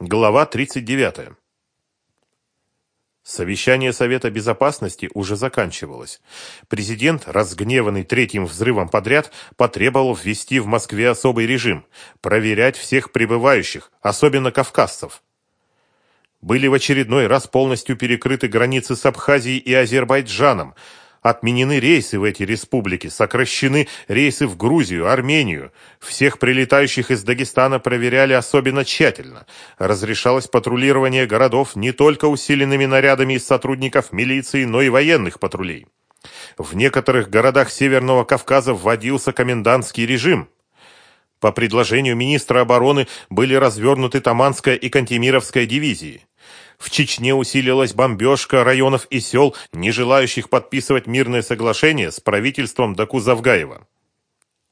Глава 39. Совещание Совета Безопасности уже заканчивалось. Президент, разгневанный третьим взрывом подряд, потребовал ввести в Москве особый режим, проверять всех прибывающих, особенно кавказцев. Были в очередной раз полностью перекрыты границы с Абхазией и Азербайджаном, Отменены рейсы в эти республики, сокращены рейсы в Грузию, Армению. Всех прилетающих из Дагестана проверяли особенно тщательно. Разрешалось патрулирование городов не только усиленными нарядами из сотрудников милиции, но и военных патрулей. В некоторых городах Северного Кавказа вводился комендантский режим. По предложению министра обороны были развернуты Таманская и Кантемировская дивизии. В Чечне усилилась бомбежка районов и сел, не желающих подписывать мирное соглашение с правительством Докузавгаева.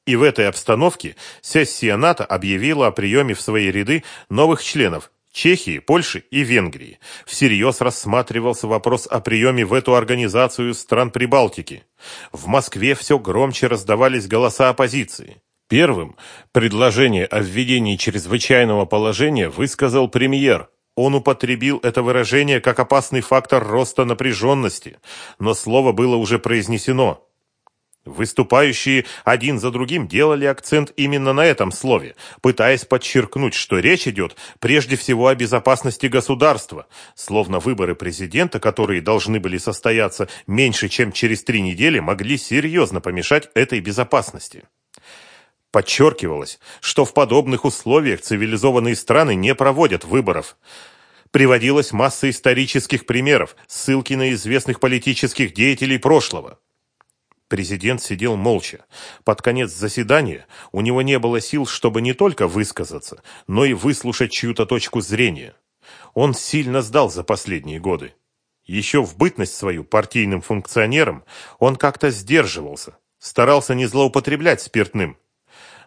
И в этой обстановке сессия НАТО объявила о приеме в свои ряды новых членов Чехии, Польши и Венгрии. Всерьез рассматривался вопрос о приеме в эту организацию стран Прибалтики. В Москве все громче раздавались голоса оппозиции. Первым предложение о введении чрезвычайного положения высказал премьер он употребил это выражение как опасный фактор роста напряженности, но слово было уже произнесено. Выступающие один за другим делали акцент именно на этом слове, пытаясь подчеркнуть, что речь идет прежде всего о безопасности государства, словно выборы президента, которые должны были состояться меньше, чем через три недели, могли серьезно помешать этой безопасности. Подчеркивалось, что в подобных условиях цивилизованные страны не проводят выборов. Приводилась масса исторических примеров, ссылки на известных политических деятелей прошлого. Президент сидел молча. Под конец заседания у него не было сил, чтобы не только высказаться, но и выслушать чью-то точку зрения. Он сильно сдал за последние годы. Еще в бытность свою партийным функционером он как-то сдерживался, старался не злоупотреблять спиртным,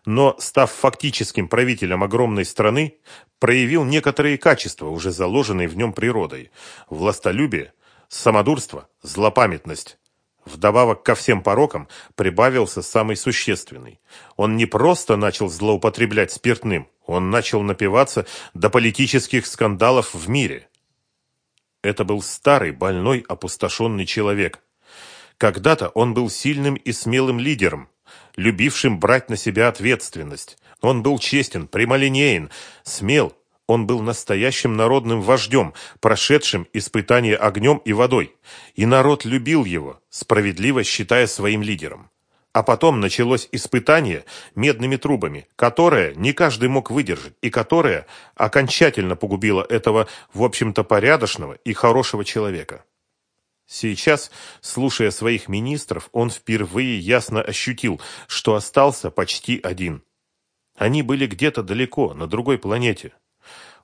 но, став фактическим правителем огромной страны, проявил некоторые качества, уже заложенные в нем природой. Властолюбие, самодурство, злопамятность. Вдобавок ко всем порокам прибавился самый существенный. Он не просто начал злоупотреблять спиртным, он начал напиваться до политических скандалов в мире. Это был старый, больной, опустошенный человек. Когда-то он был сильным и смелым лидером, любившим брать на себя ответственность. Он был честен, прямолинеен, смел. Он был настоящим народным вождем, прошедшим испытание огнем и водой. И народ любил его, справедливо считая своим лидером. А потом началось испытание медными трубами, которое не каждый мог выдержать, и которое окончательно погубило этого, в общем-то, порядочного и хорошего человека. Сейчас, слушая своих министров, он впервые ясно ощутил, что остался почти один. Они были где-то далеко, на другой планете.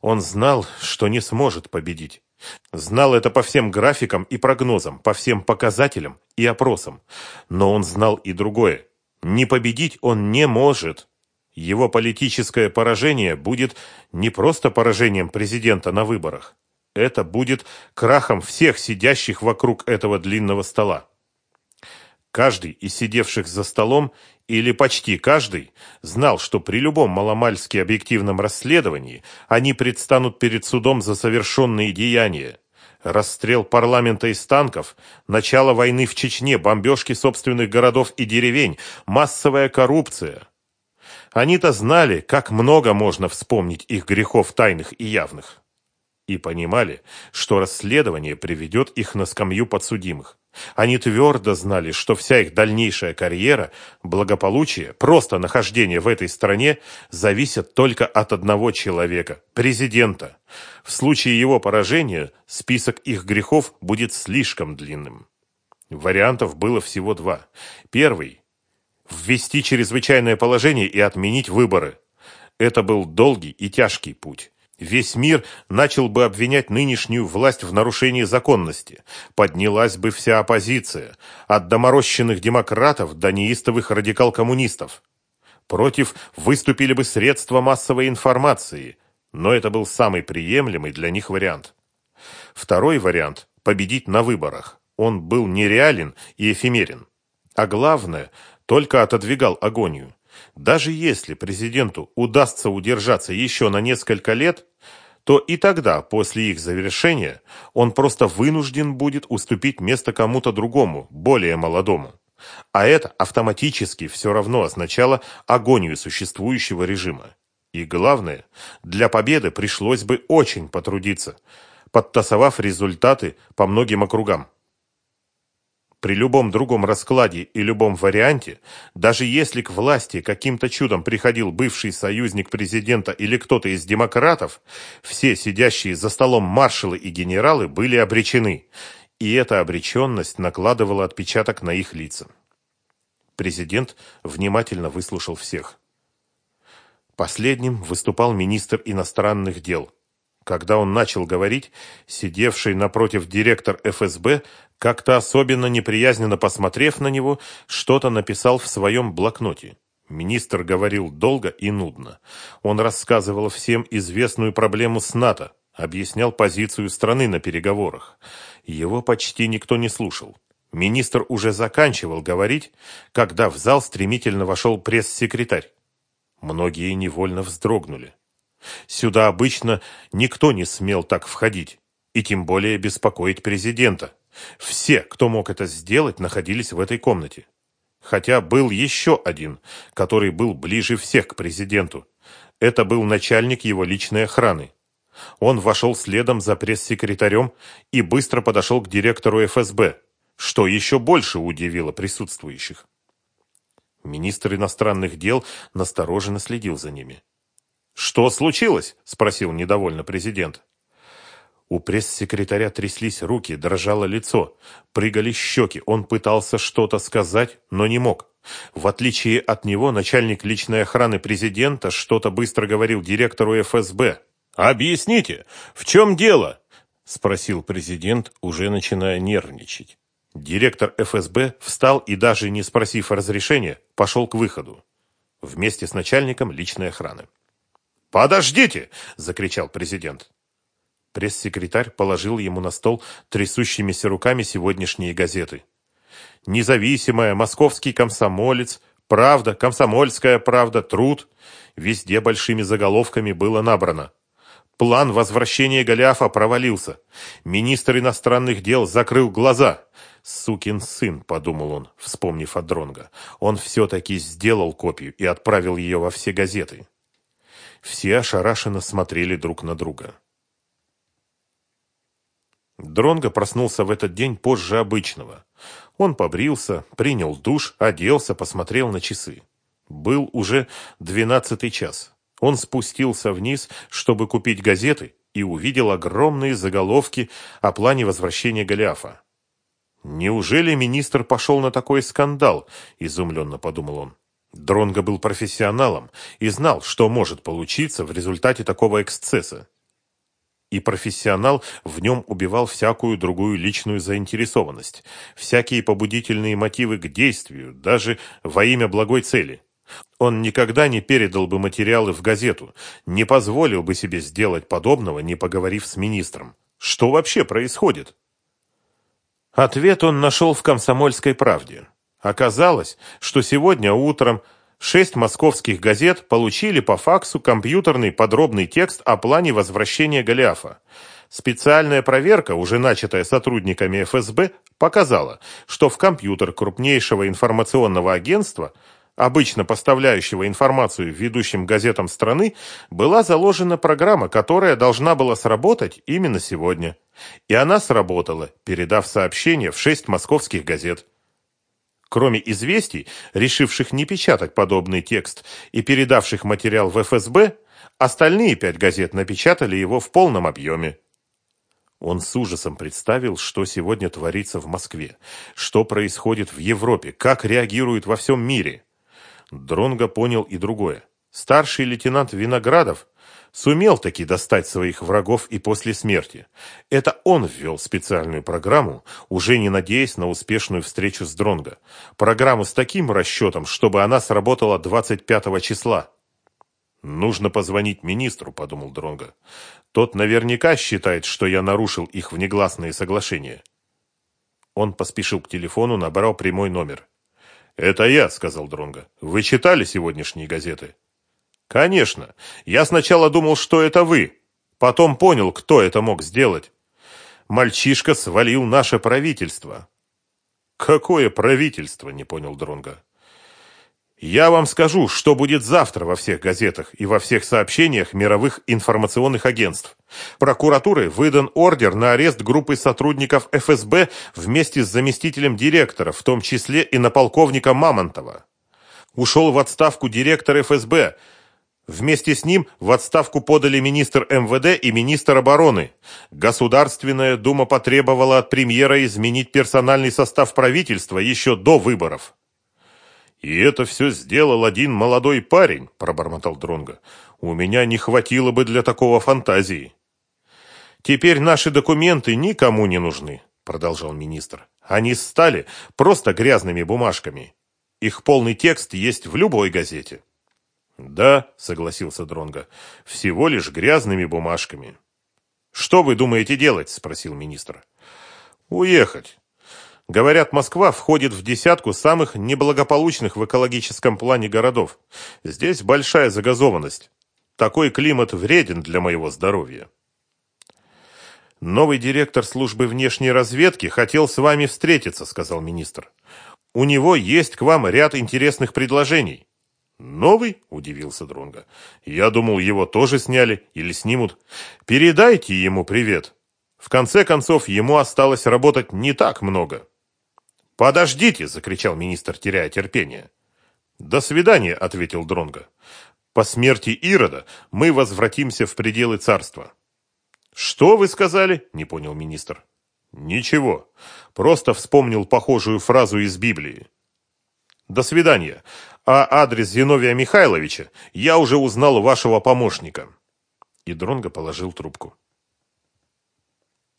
Он знал, что не сможет победить. Знал это по всем графикам и прогнозам, по всем показателям и опросам. Но он знал и другое. Не победить он не может. Его политическое поражение будет не просто поражением президента на выборах. Это будет крахом всех сидящих вокруг этого длинного стола. Каждый из сидевших за столом, или почти каждый, знал, что при любом маломальски объективном расследовании они предстанут перед судом за совершенные деяния. Расстрел парламента из танков, начало войны в Чечне, бомбежки собственных городов и деревень, массовая коррупция. Они-то знали, как много можно вспомнить их грехов тайных и явных и понимали, что расследование приведет их на скамью подсудимых. Они твердо знали, что вся их дальнейшая карьера, благополучие, просто нахождение в этой стране зависят только от одного человека – президента. В случае его поражения список их грехов будет слишком длинным. Вариантов было всего два. Первый – ввести чрезвычайное положение и отменить выборы. Это был долгий и тяжкий путь. Весь мир начал бы обвинять нынешнюю власть в нарушении законности. Поднялась бы вся оппозиция, от доморощенных демократов до неистовых радикал-коммунистов. Против выступили бы средства массовой информации, но это был самый приемлемый для них вариант. Второй вариант – победить на выборах. Он был нереален и эфемерен. А главное, только отодвигал агонию. Даже если президенту удастся удержаться еще на несколько лет, то и тогда, после их завершения, он просто вынужден будет уступить место кому-то другому, более молодому. А это автоматически все равно означало агонию существующего режима. И главное, для победы пришлось бы очень потрудиться, подтасовав результаты по многим округам. При любом другом раскладе и любом варианте, даже если к власти каким-то чудом приходил бывший союзник президента или кто-то из демократов, все сидящие за столом маршалы и генералы были обречены, и эта обреченность накладывала отпечаток на их лица. Президент внимательно выслушал всех. Последним выступал министр иностранных дел. Когда он начал говорить, сидевший напротив директор ФСБ, как-то особенно неприязненно посмотрев на него, что-то написал в своем блокноте. Министр говорил долго и нудно. Он рассказывал всем известную проблему с НАТО, объяснял позицию страны на переговорах. Его почти никто не слушал. Министр уже заканчивал говорить, когда в зал стремительно вошел пресс-секретарь. Многие невольно вздрогнули. Сюда обычно никто не смел так входить, и тем более беспокоить президента. Все, кто мог это сделать, находились в этой комнате. Хотя был еще один, который был ближе всех к президенту. Это был начальник его личной охраны. Он вошел следом за пресс-секретарем и быстро подошел к директору ФСБ, что еще больше удивило присутствующих. Министр иностранных дел настороженно следил за ними. «Что случилось?» – спросил недовольно президент. У пресс-секретаря тряслись руки, дрожало лицо, прыгали щеки. Он пытался что-то сказать, но не мог. В отличие от него, начальник личной охраны президента что-то быстро говорил директору ФСБ. «Объясните, в чем дело?» – спросил президент, уже начиная нервничать. Директор ФСБ встал и, даже не спросив разрешения, пошел к выходу. Вместе с начальником личной охраны. «Подождите!» – закричал президент. Пресс-секретарь положил ему на стол трясущимися руками сегодняшние газеты. «Независимая», «Московский комсомолец», «Правда», «Комсомольская правда», «Труд». Везде большими заголовками было набрано. План возвращения Голиафа провалился. Министр иностранных дел закрыл глаза. «Сукин сын», — подумал он, вспомнив о Дронго. Он все-таки сделал копию и отправил ее во все газеты. Все ошарашенно смотрели друг на друга. Дронго проснулся в этот день позже обычного. Он побрился, принял душ, оделся, посмотрел на часы. Был уже двенадцатый час. Он спустился вниз, чтобы купить газеты, и увидел огромные заголовки о плане возвращения Голиафа. «Неужели министр пошел на такой скандал?» – изумленно подумал он. Дронго был профессионалом и знал, что может получиться в результате такого эксцесса и профессионал в нем убивал всякую другую личную заинтересованность, всякие побудительные мотивы к действию, даже во имя благой цели. Он никогда не передал бы материалы в газету, не позволил бы себе сделать подобного, не поговорив с министром. Что вообще происходит? Ответ он нашел в «Комсомольской правде». Оказалось, что сегодня утром Шесть московских газет получили по факсу компьютерный подробный текст о плане возвращения Голиафа. Специальная проверка, уже начатая сотрудниками ФСБ, показала, что в компьютер крупнейшего информационного агентства, обычно поставляющего информацию ведущим газетам страны, была заложена программа, которая должна была сработать именно сегодня. И она сработала, передав сообщение в шесть московских газет. Кроме известий, решивших не печатать подобный текст и передавших материал в ФСБ, остальные пять газет напечатали его в полном объеме. Он с ужасом представил, что сегодня творится в Москве, что происходит в Европе, как реагируют во всем мире. Дронго понял и другое. Старший лейтенант Виноградов Сумел таки достать своих врагов и после смерти. Это он ввел специальную программу, уже не надеясь на успешную встречу с Дронго. Программу с таким расчетом, чтобы она сработала 25 числа. «Нужно позвонить министру», — подумал Дронго. «Тот наверняка считает, что я нарушил их внегласные соглашения». Он поспешил к телефону, набрал прямой номер. «Это я», — сказал Дронго. «Вы читали сегодняшние газеты?» «Конечно. Я сначала думал, что это вы. Потом понял, кто это мог сделать. Мальчишка свалил наше правительство. Какое правительство, не понял Дронга. Я вам скажу, что будет завтра во всех газетах и во всех сообщениях мировых информационных агентств. Прокуратурой выдан ордер на арест группы сотрудников ФСБ вместе с заместителем директора, в том числе и на полковника Мамонтова. Ушел в отставку директор ФСБ. Вместе с ним в отставку подали министр МВД и министр обороны. Государственная дума потребовала от премьера изменить персональный состав правительства еще до выборов. «И это все сделал один молодой парень», – пробормотал Дронга. «У меня не хватило бы для такого фантазии». «Теперь наши документы никому не нужны», – продолжал министр. «Они стали просто грязными бумажками. Их полный текст есть в любой газете». «Да», – согласился Дронга, – «всего лишь грязными бумажками». «Что вы думаете делать?» – спросил министр. «Уехать. Говорят, Москва входит в десятку самых неблагополучных в экологическом плане городов. Здесь большая загазованность. Такой климат вреден для моего здоровья. Новый директор службы внешней разведки хотел с вами встретиться, сказал министр. У него есть к вам ряд интересных предложений. Новый? удивился Дронга. Я думал, его тоже сняли или снимут. Передайте ему привет. В конце концов, ему осталось работать не так много. «Подождите!» – закричал министр, теряя терпение. «До свидания!» – ответил Дронго. «По смерти Ирода мы возвратимся в пределы царства». «Что вы сказали?» – не понял министр. «Ничего. Просто вспомнил похожую фразу из Библии. До свидания. А адрес Зиновия Михайловича я уже узнал у вашего помощника». И Дронго положил трубку.